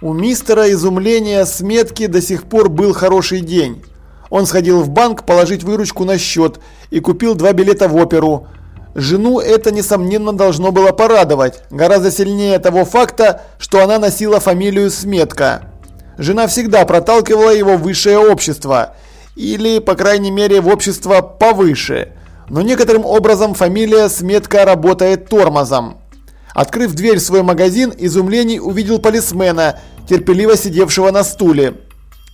У мистера изумления с метки до сих пор был хороший день. Он сходил в банк положить выручку на счет и купил два билета в оперу. Жену это, несомненно, должно было порадовать, гораздо сильнее того факта, что она носила фамилию Сметка. Жена всегда проталкивала его в высшее общество, или, по крайней мере, в общество повыше. Но некоторым образом фамилия Сметка работает тормозом. Открыв дверь в свой магазин, изумлений увидел полисмена, терпеливо сидевшего на стуле.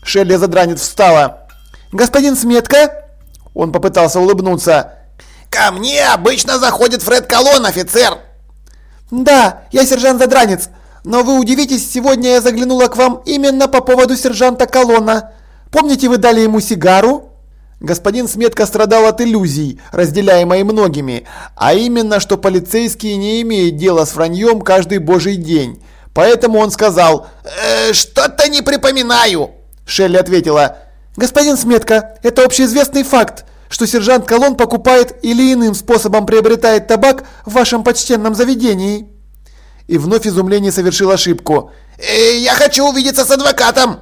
Шелли Задранец встала. «Господин Сметка?» Он попытался улыбнуться. «Ко мне обычно заходит Фред Колон, офицер!» «Да, я сержант Задранец, но вы удивитесь, сегодня я заглянула к вам именно по поводу сержанта Колона. Помните, вы дали ему сигару?» Господин Сметка страдал от иллюзий, разделяемой многими, а именно, что полицейские не имеют дела с враньем каждый божий день. Поэтому он сказал э, «Что-то не припоминаю». Шелли ответила «Господин Сметка, это общеизвестный факт, что сержант Колон покупает или иным способом приобретает табак в вашем почтенном заведении». И вновь изумление совершил ошибку. «Э, «Я хочу увидеться с адвокатом».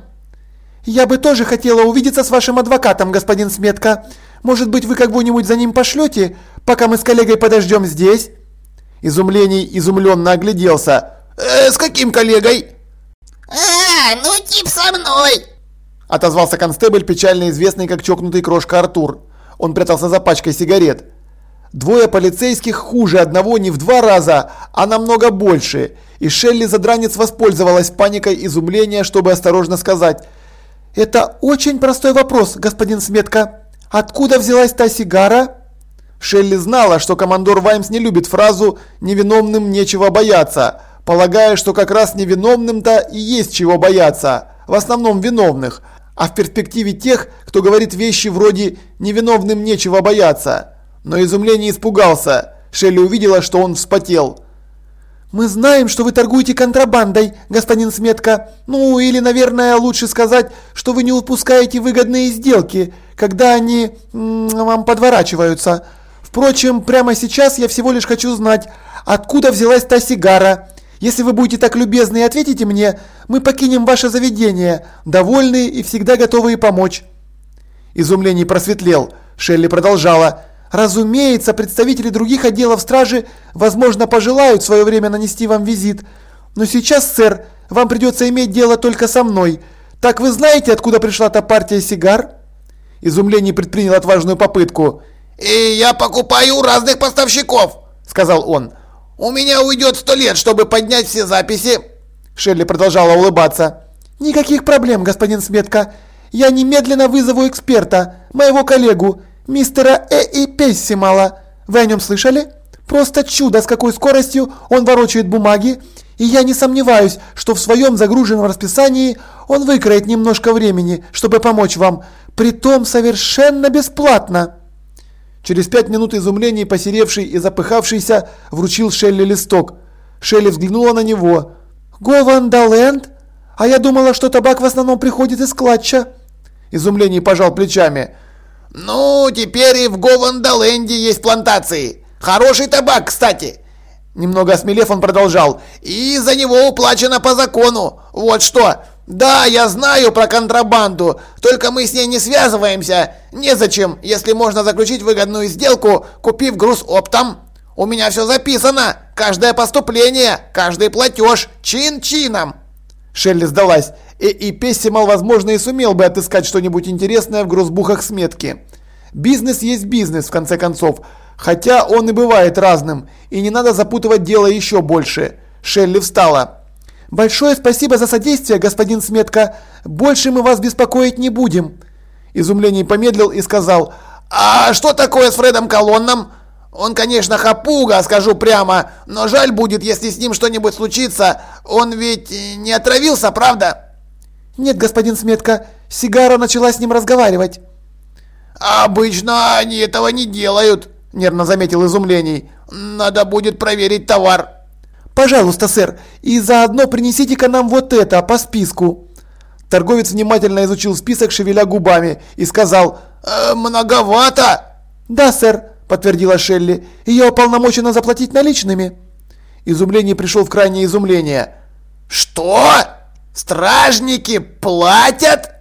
«Я бы тоже хотела увидеться с вашим адвокатом, господин Сметка. Может быть, вы кого-нибудь за ним пошлете, пока мы с коллегой подождем здесь?» Изумлений изумленно огляделся. «Э, «С каким коллегой?» «А, ну тип со мной!» Отозвался констебль, печально известный как чокнутый крошка Артур. Он прятался за пачкой сигарет. Двое полицейских хуже одного не в два раза, а намного больше. И Шелли Задранец воспользовалась паникой изумления, чтобы осторожно сказать – «Это очень простой вопрос, господин Сметка. Откуда взялась та сигара?» Шелли знала, что командор Ваймс не любит фразу «невиновным нечего бояться», полагая, что как раз невиновным-то и есть чего бояться, в основном виновных, а в перспективе тех, кто говорит вещи вроде «невиновным нечего бояться». Но изумление испугался. Шелли увидела, что он вспотел. «Мы знаем, что вы торгуете контрабандой, господин Сметка. Ну, или, наверное, лучше сказать, что вы не упускаете выгодные сделки, когда они вам подворачиваются. Впрочем, прямо сейчас я всего лишь хочу знать, откуда взялась та сигара. Если вы будете так любезны и ответите мне, мы покинем ваше заведение, довольные и всегда готовые помочь». Изумление просветлел. Шелли продолжала. Разумеется, представители других отделов стражи, возможно, пожелают в свое время нанести вам визит. Но сейчас, сэр, вам придется иметь дело только со мной. Так вы знаете, откуда пришла та партия сигар?» Изумление предпринял отважную попытку. «И я покупаю у разных поставщиков», — сказал он. «У меня уйдет сто лет, чтобы поднять все записи». Шелли продолжала улыбаться. «Никаких проблем, господин Сметка. Я немедленно вызову эксперта, моего коллегу, мистера Э. и Пессимала. Вы о нем слышали? Просто чудо, с какой скоростью он ворочает бумаги, и я не сомневаюсь, что в своем загруженном расписании он выкроет немножко времени, чтобы помочь вам, притом совершенно бесплатно». Через пять минут изумления посеревший и запыхавшийся вручил Шелли листок. Шелли взглянула на него. «Говандаленд? А я думала, что табак в основном приходит из клатча». Изумление пожал плечами. «Ну, теперь и в Говандаленде есть плантации. Хороший табак, кстати». Немного осмелев, он продолжал. «И за него уплачено по закону. Вот что. Да, я знаю про контрабанду, только мы с ней не связываемся. Незачем, если можно заключить выгодную сделку, купив груз оптом. У меня все записано. Каждое поступление, каждый платеж, чин-чином». Шелли сдалась. И, и Пессимал, возможно, и сумел бы отыскать что-нибудь интересное в грузбухах сметки. Бизнес есть бизнес, в конце концов. Хотя он и бывает разным. И не надо запутывать дело еще больше. Шелли встала. «Большое спасибо за содействие, господин Сметка. Больше мы вас беспокоить не будем». Изумление помедлил и сказал. «А что такое с Фредом Колонном? Он, конечно, хапуга, скажу прямо, но жаль будет, если с ним что-нибудь случится. Он ведь не отравился, правда?» «Нет, господин Сметка, сигара начала с ним разговаривать». «Обычно они этого не делают», – нервно заметил изумлений. «Надо будет проверить товар». «Пожалуйста, сэр, и заодно принесите-ка нам вот это по списку». Торговец внимательно изучил список, шевеля губами, и сказал э, «Многовато». «Да, сэр», – подтвердила Шелли, – «ее уполномочено заплатить наличными». Изумление пришел в крайнее изумление. «Что?» Стражники платят?